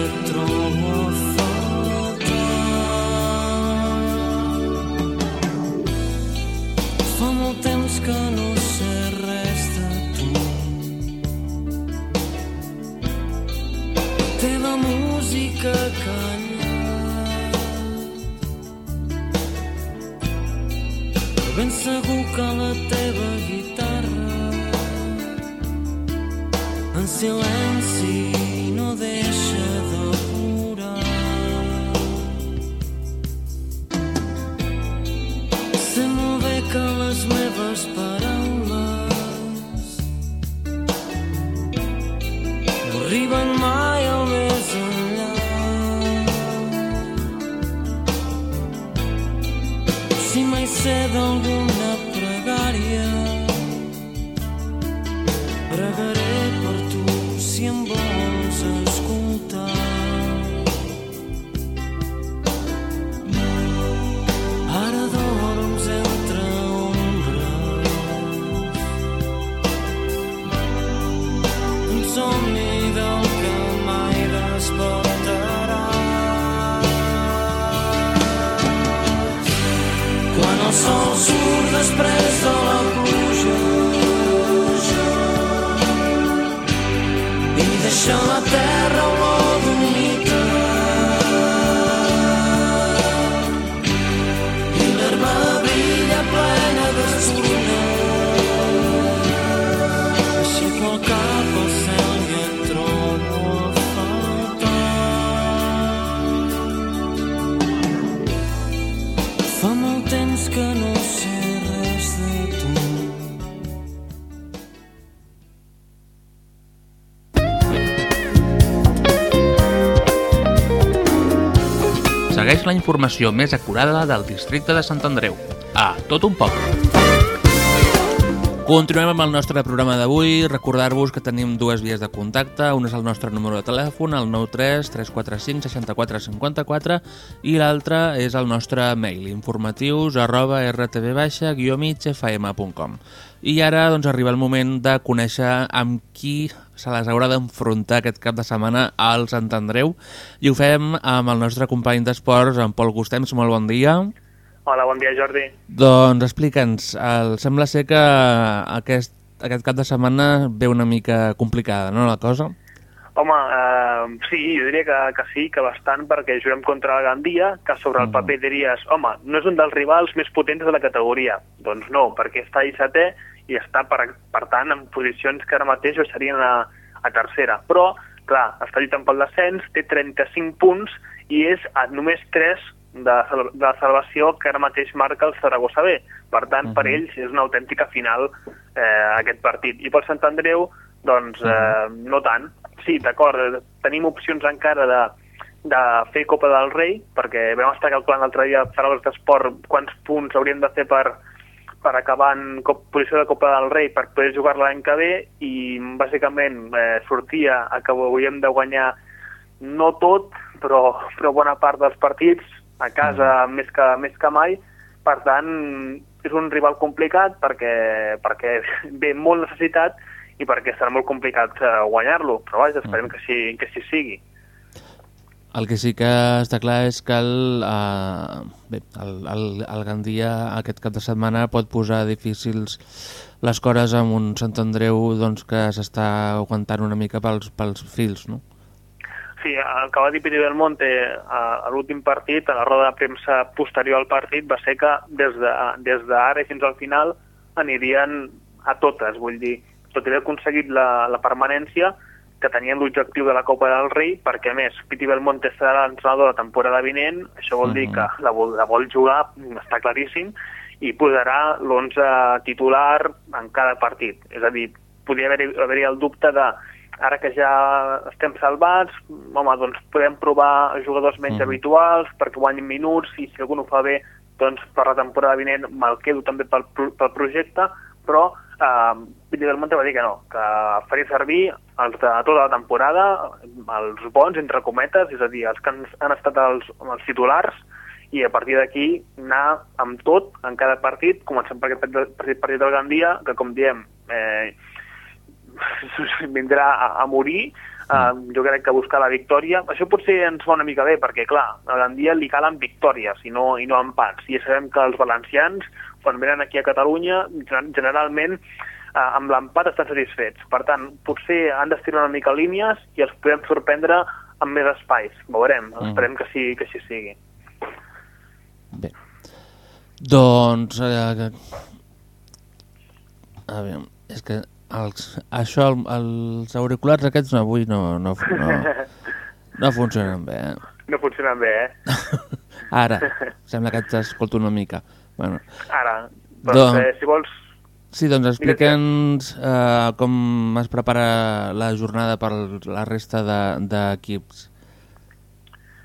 un somni del que mai despertaràs. Quan el sol surt després de Segueix la informació més acurada del districte de Sant Andreu. A tot un poc. Continuem amb el nostre programa d'avui. Recordar-vos que tenim dues vies de contacte. Un és el nostre número de telèfon, el 93 345 64 54 i l'altre és el nostre mail, informatius arroba rtv-migfm.com I ara doncs, arriba el moment de conèixer amb qui se les haurà d'enfrontar aquest cap de setmana al Sant Andreu i ho fem amb el nostre company d'esports, en Pol Gustems. Molt bon dia. Hola, bon dia, Jordi. Doncs explica'ns, sembla ser que aquest, aquest cap de setmana ve una mica complicada, no, la cosa? Home, eh, sí, jo diria que, que sí, que bastant, perquè juguem contra la Gandia, que sobre el Mm. paper diries, home, no és un dels rivals més potents de la categoria. Doncs no, perquè està ahí setè i està, per, per tant, en posicions que ara mateix baixarien a, a tercera. Però, clar, està lluitant pel descens, té 35 punts i és a només 3 de, de la salvació que ara mateix marca el Saragossa B. Per tant, per ells és una autèntica final eh, aquest partit. I pel Sant Andreu, doncs, eh, no tant. Sí, d'acord, eh, tenim opcions encara de, de fer Copa del Rei, perquè vam estar calculant l'altre dia per als d'esport quants punts hauríem de fer per, per acabar en cop, posició de Copa del Rei per poder jugar-la l'any que ve i bàsicament eh, sortia a que hauríem de guanyar no tot, però, però bona part dels partits a casa més, que, més que mai. Per tant, és un rival complicat perquè, perquè ve molt necessitat i perquè serà molt complicat eh, guanyar-lo. Però vaja, esperem que sí, que sí sigui. El que sí que està clar és que el, uh, bé, el, el, el Gandia aquest cap de setmana pot posar difícils les cores amb un Sant Andreu doncs, que s'està aguantant una mica pels, pels fils, no? Sí, el que va dir Piri Belmonte a, a l'últim partit, a la roda de premsa posterior al partit, va ser que des d'ara de, des i fins al final anirien a totes, vull dir, tot i haver aconseguit la, la permanència, que tenien l'objectiu de la Copa del Rei, perquè a més Piti Belmonte serà l'entrenador de temporada vinent, això vol dir que la vol, la vol jugar, està claríssim, i posarà l'11 titular en cada partit. És a dir, podria haver-hi haver el dubte de ara que ja estem salvats, home, doncs podem provar jugadors menys Mhm. habituals perquè guanyin minuts i si algú no ho fa bé, doncs per la temporada vinent me'l quedo també pel, pel projecte, però eh, Piti Belmonte va dir que no, que faria servir els de tota la temporada, els bons, entre cometes, és a dir, els que han, han estat els, els titulars, i a partir d'aquí anar amb tot en cada partit, començant per aquest partit, partit, del Gandia, que com diem, eh, vindrà a, a morir, uh, jo crec que buscar la victòria. Això potser ens fa una mica bé, perquè, clar, a Gandia li calen victòries i no, i no empats. I ja sabem que els valencians, quan venen aquí a Catalunya, gen- generalment uh, amb l'empat estan satisfets. Per tant, potser han d'estirar una mica línies i els podem sorprendre amb més espais. Veurem, Mm. esperem que sí, que així sigui. Bé. Doncs... Eh, a veure, és que els, això, el, els auriculars aquests avui no, no, no, no funcionen bé. Eh? No funcionen bé, eh? Ara, sembla que t'escolto una mica. Bueno, Ara, doncs, Doncs- eh, si vols, sí, doncs explica'ns eh, com es prepara la jornada per la resta de- d'equips. De,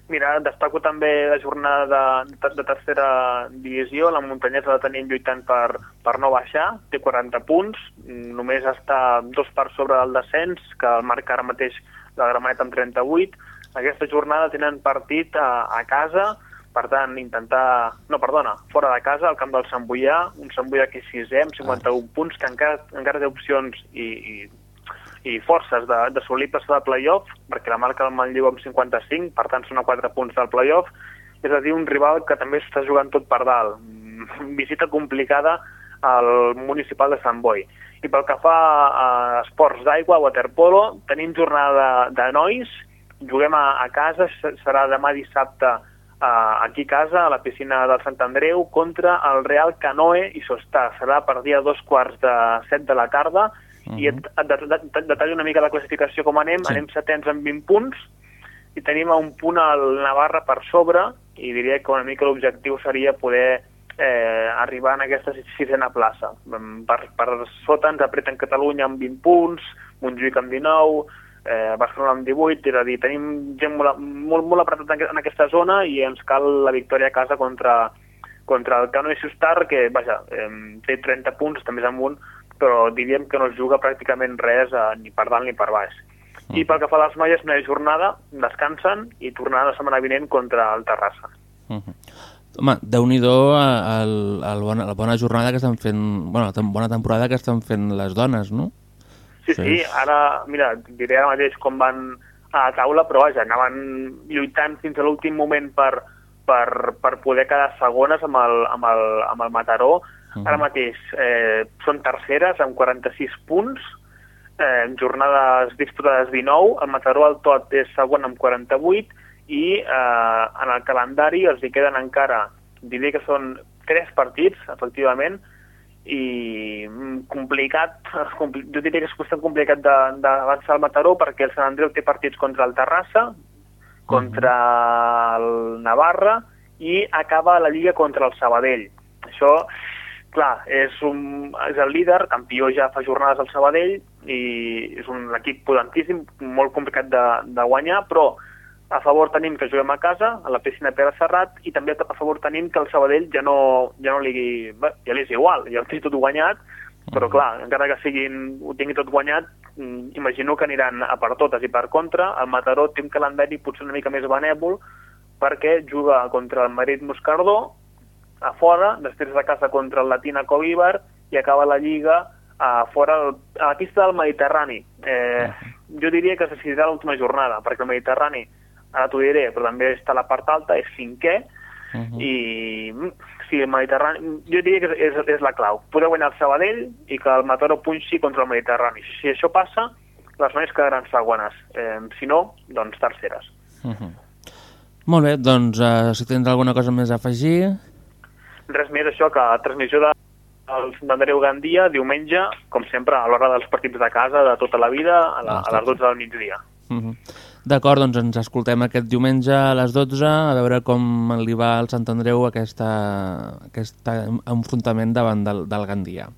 Mira, destaco també la jornada de, de tercera divisió. La muntanyesa la tenim lluitant per, per no baixar, té 40 punts, només està dos per sobre del descens, que el marca ara mateix la Gramenet amb 38. Aquesta jornada tenen partit a, a casa, per tant, intentar... No, perdona, fora de casa, al camp del Sant Boià, un Sant Boià que és sisè amb 51 punts, que encara, encara té opcions i, i i forces de, de solir passar de playoff, perquè la marca el Manlleu amb 55, per tant són a 4 punts del playoff, és a dir, un rival que també està jugant tot per dalt. Mm, Visita complicada al municipal de Sant Boi. I pel que fa a esports d'aigua, waterpolo, tenim jornada de, de nois, juguem a, a casa, se- serà demà dissabte a, aquí a casa, a la piscina del Sant Andreu, contra el Real Canoe i Sostà. Serà per dia dos quarts de set de la tarda, i et, et, et, et detallo una mica la classificació com anem. Sí. Anem setens amb 20 punts i tenim un punt al Navarra per sobre i diria que una mica l'objectiu seria poder eh, arribar en aquesta sisena plaça. Mm, Per, per sota ens apreten Catalunya amb 20 punts, Montjuïc amb 19, eh, Barcelona amb 18, és a dir, tenim gent molt, molt, molt apretat en, aqu- en aquesta zona i ens cal la victòria a casa contra, contra el Cano i Sustar, que, vaja, eh, té 30 punts, també és amunt, però diríem que no es juga pràcticament res eh, ni per dalt ni per baix. I pel que fa a les noies, ha jornada, descansen i tornaran la setmana vinent contra el Terrassa. Uh -huh. Home, déu-n'hi-do eh, la bona jornada que estan fent, bueno, la bona temporada que estan fent les dones, no? Sí, Sí. sí, ara, mira, diré ara mateix com van a taula, però vaja, anaven lluitant fins a l'últim moment per, per, per poder quedar segones amb el, amb el, amb el Mataró. Mhm. Ara mateix eh, són terceres amb 46 punts, eh, en jornades disputades 19, el Mataró al tot és segon amb 48 i eh, en el calendari els hi queden encara, diria que són tres partits, efectivament, i mm, complicat, compli jo diria que és qüestió complicat d'avançar al Mataró perquè el Sant Andreu té partits contra el Terrassa, contra el Navarra i acaba la Lliga contra el Sabadell. Això, clar, és, un, és el líder, campió ja fa jornades al Sabadell i és un equip potentíssim, molt complicat de, de guanyar, però a favor tenim que juguem a casa, a la piscina Pere Serrat, i també a favor tenim que el Sabadell ja no, ja no li, bé, ja li és igual, ja ho té tot guanyat, però clar, encara que siguin, ho tingui tot guanyat, mm, imagino que aniran a per totes i per contra. El Mataró té un calendari potser una mica més benèvol perquè juga contra el Madrid Moscardó, a fora, després de casa contra el Latina Covíbar i acaba la Lliga a fora, a la pista del Mediterrani. Eh, jo diria que se decidirà l'última jornada, perquè el Mediterrani, ara t'ho diré, però també està a la part alta, és cinquè, Uh -huh. i mm, sí, el Mediterrani, jo diria que és, és la clau. Poder guanyar el Sabadell i que el Mataró punxi contra el Mediterrani. Si això passa, les noies quedaran segones. Eh, si no, doncs terceres. Uh -huh. Molt bé, doncs uh, si tens alguna cosa més a afegir... Res més, això, que la transmissió de el Sant Andreu Gandia, diumenge, com sempre, a l'hora dels partits de casa de tota la vida, a, la, a les 12 del migdia. Uh -huh. D'acord, doncs ens escoltem aquest diumenge a les 12 a veure com li va al Sant Andreu aquesta, aquest enfrontament davant del, del Gandia.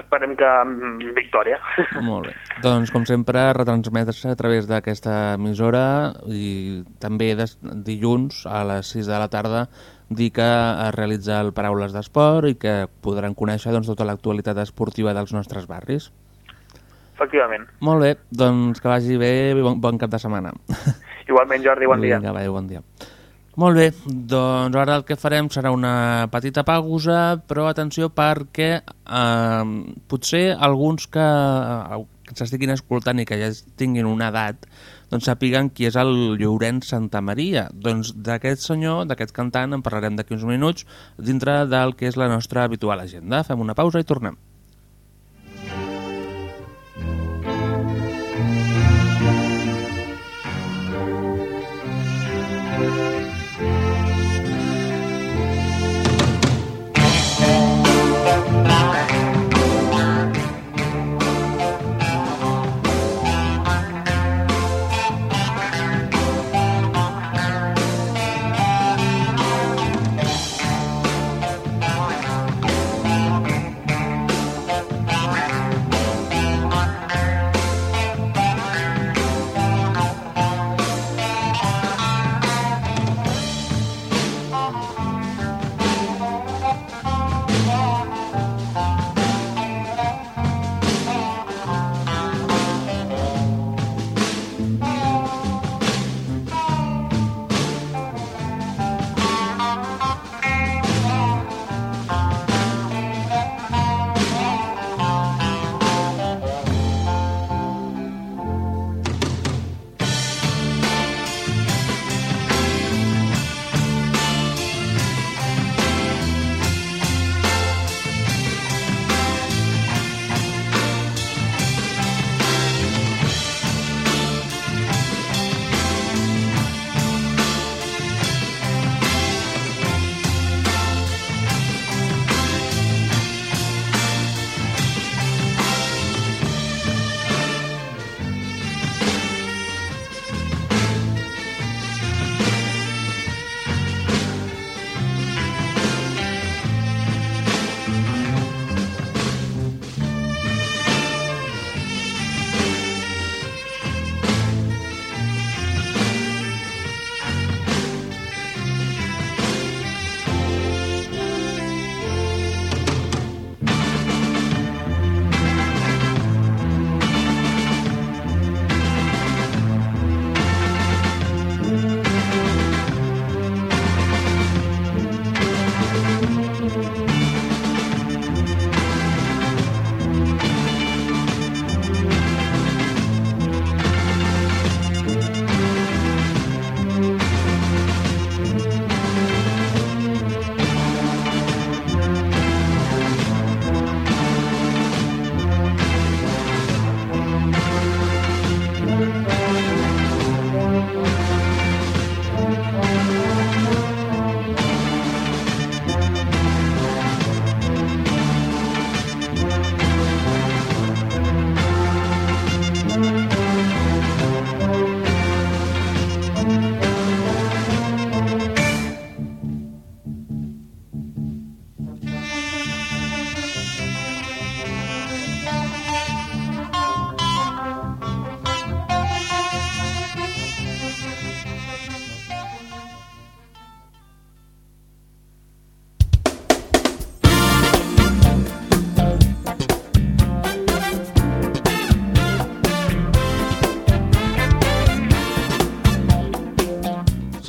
Esperem que mm, victòria. Molt bé. Doncs, com sempre, retransmetre a través d'aquesta emissora i també des, dilluns a les 6 de la tarda dir que es realitza el Paraules d'Esport i que podran conèixer doncs, tota l'actualitat esportiva dels nostres barris. Efectivament. Molt bé, doncs que vagi bé i bon, bon cap de setmana. Igualment, Jordi, bon dia. Vinga, va, bon dia. Molt bé, doncs ara el que farem serà una petita pausa, però atenció perquè eh, potser alguns que, eh, que s'estiguin escoltant i que ja tinguin una edat doncs sàpiguen qui és el Llorenç Santa Maria. Doncs d'aquest senyor, d'aquest cantant, en parlarem d'aquí uns minuts dintre del que és la nostra habitual agenda. Fem una pausa i tornem.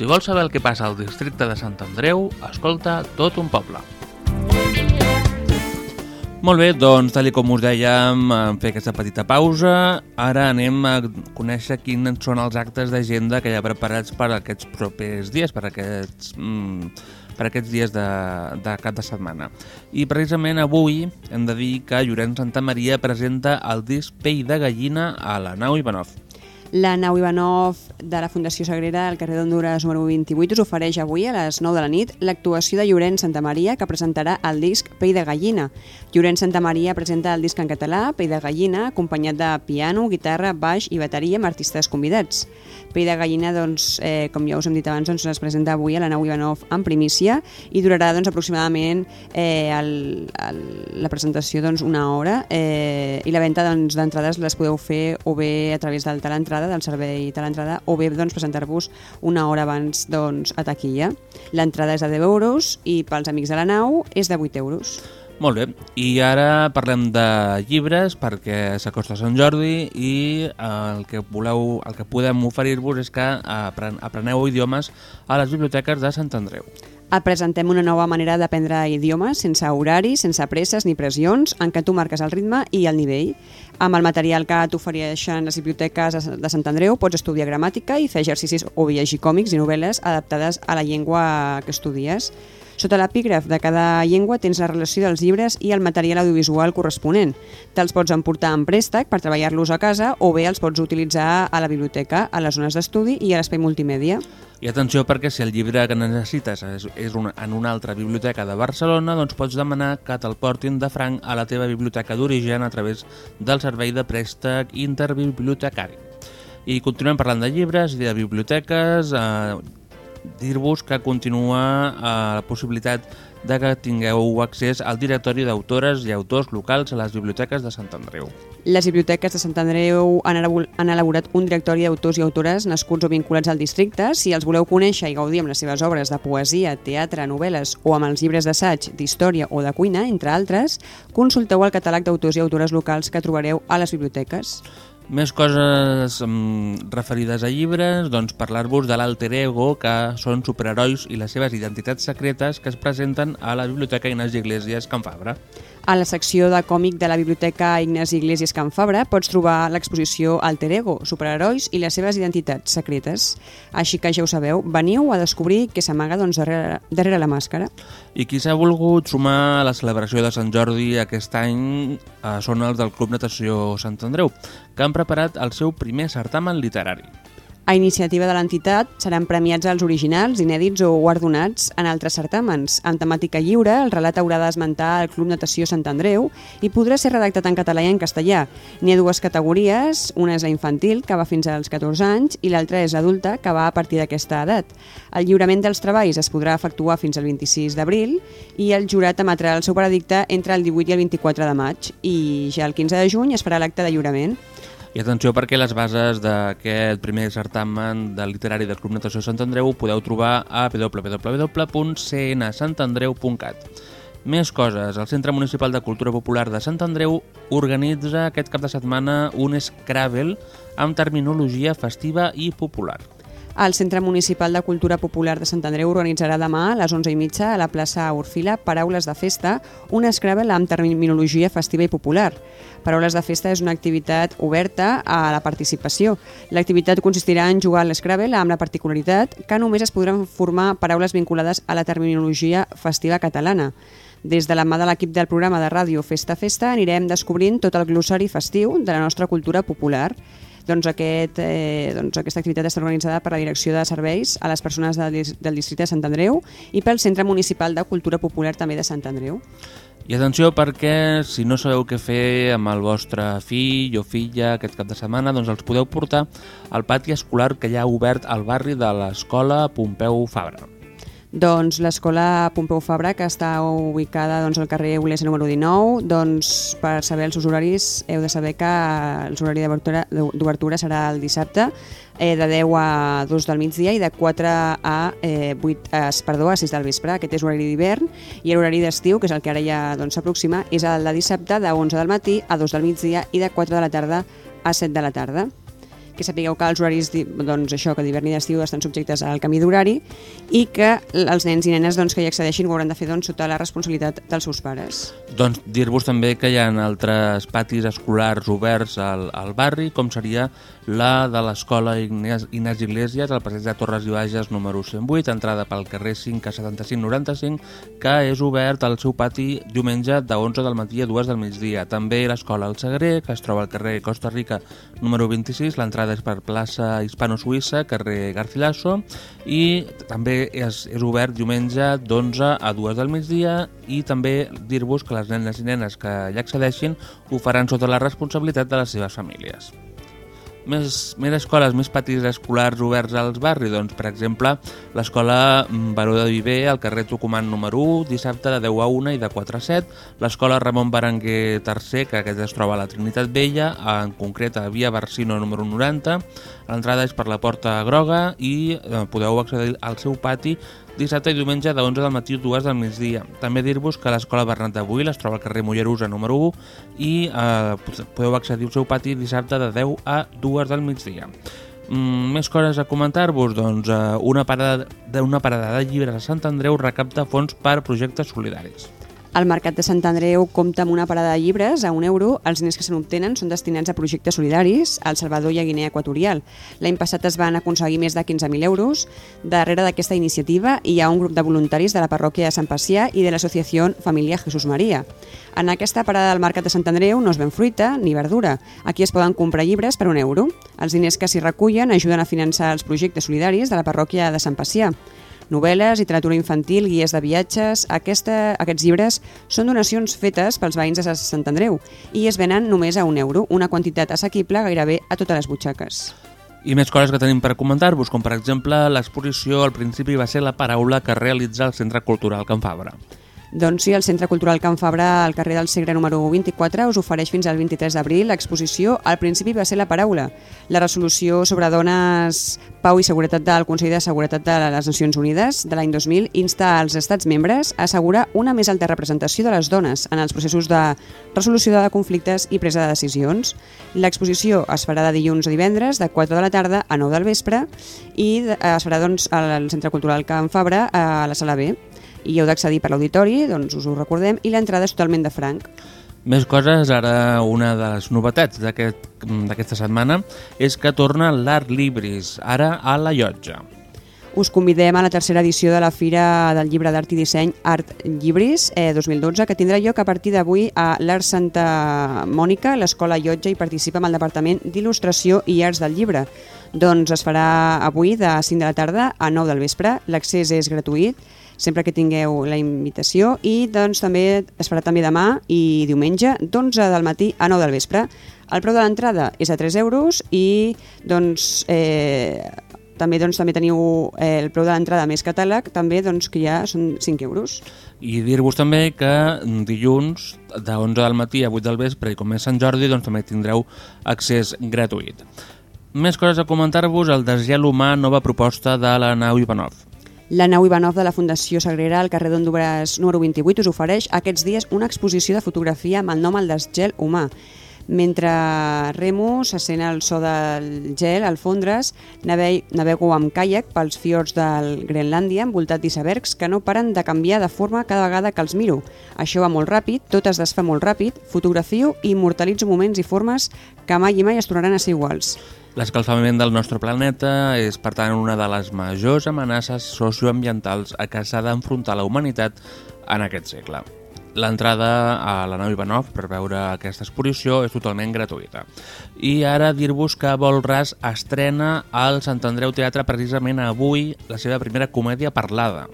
Si vols saber el que passa al districte de Sant Andreu, escolta tot un poble. Molt bé, doncs, tal com us dèiem, fer aquesta petita pausa, ara anem a conèixer quins són els actes d'agenda que hi ha preparats per aquests propers dies, per aquests, mm, per aquests dies de, de cap de setmana. I precisament avui hem de dir que Llorenç Santa Maria presenta el disc Pell de Gallina a la nau Ivanov. La nau Ivanov de la Fundació Sagrera al carrer d'Honduras número 28 us ofereix avui a les 9 de la nit l'actuació de Llorenç Santa Maria que presentarà el disc Pell de Gallina. Llorenç Santa Maria presenta el disc en català Pell de Gallina acompanyat de piano, guitarra, baix i bateria amb artistes convidats. Pell de Gallina, doncs, eh, com ja us hem dit abans, doncs, es presenta avui a la nau Ivanov en primícia i durarà doncs, aproximadament eh, el, el, la presentació doncs, una hora eh, i la venda doncs, d'entrades les podeu fer o bé a través del talentrada del servei de l'entrada o bé doncs, presentar-vos una hora abans doncs, a taquilla. L'entrada és de 10 euros i pels amics de la nau és de 8 euros. Molt bé, i ara parlem de llibres perquè s'acosta Sant Jordi i el que, voleu, el que podem oferir-vos és que apren apreneu idiomes a les biblioteques de Sant Andreu. Et presentem una nova manera d'aprendre idiomes sense horaris, sense presses ni pressions, en què tu marques el ritme i el nivell. Amb el material que t'ofereixen les biblioteques de Sant Andreu pots estudiar gramàtica i fer exercicis o llegir còmics i novel·les adaptades a la llengua que estudies. Sota l'epígraf de cada llengua tens la relació dels llibres i el material audiovisual corresponent. Te'ls pots emportar en préstec per treballar-los a casa o bé els pots utilitzar a la biblioteca, a les zones d'estudi i a l'espai multimèdia. I atenció perquè si el llibre que necessites és, és una, en una altra biblioteca de Barcelona, doncs pots demanar que te'l portin de franc a la teva biblioteca d'origen a través del servei de préstec interbibliotecari. I continuem parlant de llibres i de biblioteques, eh, dir-vos que continua eh, la possibilitat de que tingueu accés al directori d'autores i autors locals a les biblioteques de Sant Andreu. Les biblioteques de Sant Andreu han, elaborat un directori d'autors i autores nascuts o vinculats al districte. Si els voleu conèixer i gaudir amb les seves obres de poesia, teatre, novel·les o amb els llibres d'assaig, d'història o de cuina, entre altres, consulteu el catàleg d'autors i autores locals que trobareu a les biblioteques. Més coses um, referides a llibres, doncs parlar-vos de l'alter ego, que són superherois i les seves identitats secretes que es presenten a la Biblioteca Ignasi Iglesias Can Fabra. A la secció de còmic de la Biblioteca Ignasi Iglesias Can Fabra pots trobar l'exposició Alter Ego, superherois i les seves identitats secretes. Així que ja ho sabeu, veniu a descobrir què s'amaga doncs, darrere, darrere la màscara. I qui s'ha volgut sumar a la celebració de Sant Jordi aquest any eh, són els del Club Natació Sant Andreu, que han preparat el seu primer certamen literari. A iniciativa de l'entitat seran premiats els originals, inèdits o guardonats en altres certàmens. En temàtica lliure, el relat haurà d'esmentar el Club Natació Sant Andreu i podrà ser redactat en català i en castellà. N'hi ha dues categories, una és la infantil, que va fins als 14 anys, i l'altra és l'adulta, que va a partir d'aquesta edat. El lliurament dels treballs es podrà efectuar fins al 26 d'abril i el jurat emetrà el seu veredicte entre el 18 i el 24 de maig i ja el 15 de juny es farà l'acte de lliurament. I atenció perquè les bases d'aquest primer certamen del literari del Club Natació Sant Andreu podeu trobar a www.cnsantandreu.cat. Més coses. El Centre Municipal de Cultura Popular de Sant Andreu organitza aquest cap de setmana un Scrabble amb terminologia festiva i popular. El Centre Municipal de Cultura Popular de Sant Andreu organitzarà demà a les 11 i mitja a la plaça Orfila Paraules de Festa, un Scrabble amb terminologia festiva i popular. Paraules de Festa és una activitat oberta a la participació. L'activitat consistirà en jugar a l'Scrabble amb la particularitat que només es podran formar paraules vinculades a la terminologia festiva catalana. Des de la mà de l'equip del programa de ràdio Festa Festa anirem descobrint tot el glossari festiu de la nostra cultura popular doncs, aquest, eh, doncs aquesta activitat està organitzada per la Direcció de Serveis a les persones del, del districte de Sant Andreu i pel Centre Municipal de Cultura Popular també de Sant Andreu. I atenció perquè si no sabeu què fer amb el vostre fill o filla aquest cap de setmana, doncs els podeu portar al pati escolar que hi ha obert al barri de l'escola Pompeu Fabra. Doncs l'escola Pompeu Fabra, que està ubicada doncs, al carrer Olesa número 19, doncs, per saber els seus horaris heu de saber que l'horari d'obertura serà el dissabte eh, de 10 a 2 del migdia i de 4 a, eh, 8, eh, perdó, a 6 del vespre. Aquest és l'horari d'hivern i l'horari d'estiu, que és el que ara ja doncs, s'aproxima, doncs, és el de dissabte de 11 del matí a 2 del migdia i de 4 de la tarda a 7 de la tarda. Que sapigueu que els horaris doncs, això que d'hivern i d'estiu estan subjectes al canvi d'horari i que els nens i nenes doncs, que hi accedeixin ho hauran de fer doncs, sota la responsabilitat dels seus pares. Doncs dir-vos també que hi ha altres patis escolars oberts al, al barri, com seria la de l'escola Inés, Iglesias, al passeig de Torres i Bages número 108, entrada pel carrer 5 a 7595, que és obert al seu pati diumenge de 11 del matí a 2 del migdia. També l'escola El Sagrer, que es troba al carrer Costa Rica número 26, l'entrada és per plaça Hispano-Suïssa, carrer Garcilaso, i també és, és obert diumenge d'11 a 2 del migdia i també dir-vos que les nenes i nenes que hi accedeixin ho faran sota la responsabilitat de les seves famílies. Més, més escoles, més patis escolars oberts als barris, doncs, per exemple, l'escola Baró de Viver al carrer Tucumán número 1, dissabte de 10 a 1 i de 4 a 7, l'escola Ramon Berenguer III, que aquest es troba a la Trinitat Vella, en concret a Via Barsino número 90, l'entrada és per la Porta Groga i eh, podeu accedir al seu pati dissabte i diumenge de 11 del matí a 2 del migdia. També dir-vos que l'escola Bernat de Buil es troba al carrer Mollerusa número 1 i eh, podeu accedir al seu pati dissabte de 10 a 2 del migdia. Mm, més coses a comentar-vos, doncs eh, una, parada, una parada de llibres a Sant Andreu recapta fons per projectes solidaris. El Mercat de Sant Andreu compta amb una parada de llibres a un euro. Els diners que se n'obtenen són destinats a projectes solidaris al Salvador i a Guinea Equatorial. L'any passat es van aconseguir més de 15.000 euros. Darrere d'aquesta iniciativa hi ha un grup de voluntaris de la parròquia de Sant Pacià i de l'associació Família Jesús Maria. En aquesta parada del Mercat de Sant Andreu no es ven fruita ni verdura. Aquí es poden comprar llibres per un euro. Els diners que s'hi recullen ajuden a finançar els projectes solidaris de la parròquia de Sant Pacià novel·les, literatura infantil, guies de viatges... Aquesta, aquests llibres són donacions fetes pels veïns de Sant Andreu i es venen només a un euro, una quantitat assequible gairebé a totes les butxaques. I més coses que tenim per comentar-vos, com per exemple l'exposició al principi va ser la paraula que realitza el Centre Cultural Can Fabra. Doncs sí, el Centre Cultural Can Fabra, al carrer del Segre número 24, us ofereix fins al 23 d'abril l'exposició Al principi va ser la paraula. La resolució sobre dones, pau i seguretat del Consell de Seguretat de les Nacions Unides de l'any 2000 insta als estats membres a assegurar una més alta representació de les dones en els processos de resolució de conflictes i presa de decisions. L'exposició es farà de dilluns a divendres, de 4 de la tarda a 9 del vespre, i es farà doncs, al Centre Cultural Can Fabra a la sala B i heu d'accedir per l'auditori, doncs us ho recordem, i l'entrada és totalment de franc. Més coses, ara una de les novetats d'aquesta aquest, setmana és que torna l'Art Libris, ara a la llotja. Us convidem a la tercera edició de la Fira del Llibre d'Art i Disseny Art Llibris eh, 2012, que tindrà lloc a partir d'avui a l'Art Santa Mònica, l'escola Llotja, i participa amb el Departament d'Il·lustració i Arts del Llibre. Doncs es farà avui de 5 de la tarda a 9 del vespre, l'accés és gratuït, sempre que tingueu la invitació i doncs també es farà també demà i diumenge d'11 del matí a 9 del vespre. El preu de l'entrada és a 3 euros i doncs eh, també doncs també teniu eh, el preu de l'entrada més catàleg, també doncs que ja són 5 euros. I dir-vos també que dilluns de 11 del matí a 8 del vespre i com és Sant Jordi doncs també tindreu accés gratuït. Més coses a comentar-vos, el desgel humà, nova proposta de la nau Ivanov. La nau Ivanov de la Fundació Sagrera al carrer d'Honduras número 28 us ofereix aquests dies una exposició de fotografia amb el nom El desgel humà. Mentre remo se sent el so del gel al fondre's, nave navego amb caiac pels fiords del Grenlàndia envoltat d'icebergs que no paren de canviar de forma cada vegada que els miro. Això va molt ràpid, tot es desfà molt ràpid, fotografio i immortalitzo moments i formes que mai i mai es tornaran a ser iguals. L'escalfament del nostre planeta és, per tant, una de les majors amenaces socioambientals a què s'ha d'enfrontar la humanitat en aquest segle. L'entrada a la nau Ivanov per veure aquesta exposició és totalment gratuïta. I ara dir-vos que Volràs estrena al Sant Andreu Teatre precisament avui la seva primera comèdia parlada.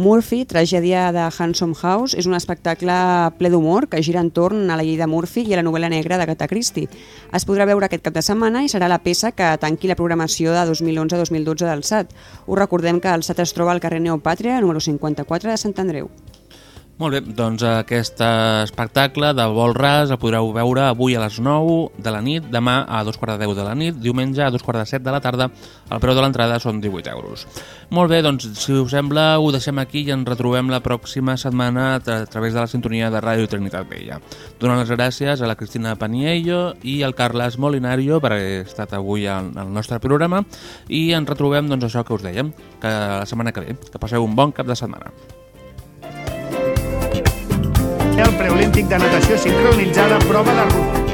Murphy, tragèdia de Handsome House, és un espectacle ple d'humor que gira entorn a la llei de Murphy i a la novel·la negra de Gata Christie. Es podrà veure aquest cap de setmana i serà la peça que tanqui la programació de 2011-2012 del SAT. Us recordem que el SAT es troba al carrer Neopàtria, número 54 de Sant Andreu. Molt bé, doncs aquest espectacle de vol ras el podreu veure avui a les 9 de la nit, demà a dos quarts de 10 de la nit, diumenge a dos quarts de 7 de la tarda. El preu de l'entrada són 18 euros. Molt bé, doncs si us sembla ho deixem aquí i ens retrobem la pròxima setmana a, tra a través de la sintonia de Ràdio Trinitat Vella. Donant les gràcies a la Cristina Paniello i al Carles Molinario per haver estat avui al, al nostre programa i ens retrobem doncs això que us dèiem, que la setmana que ve. Que passeu un bon cap de setmana. El preolímpic de natació sincronitzada prova de ruta.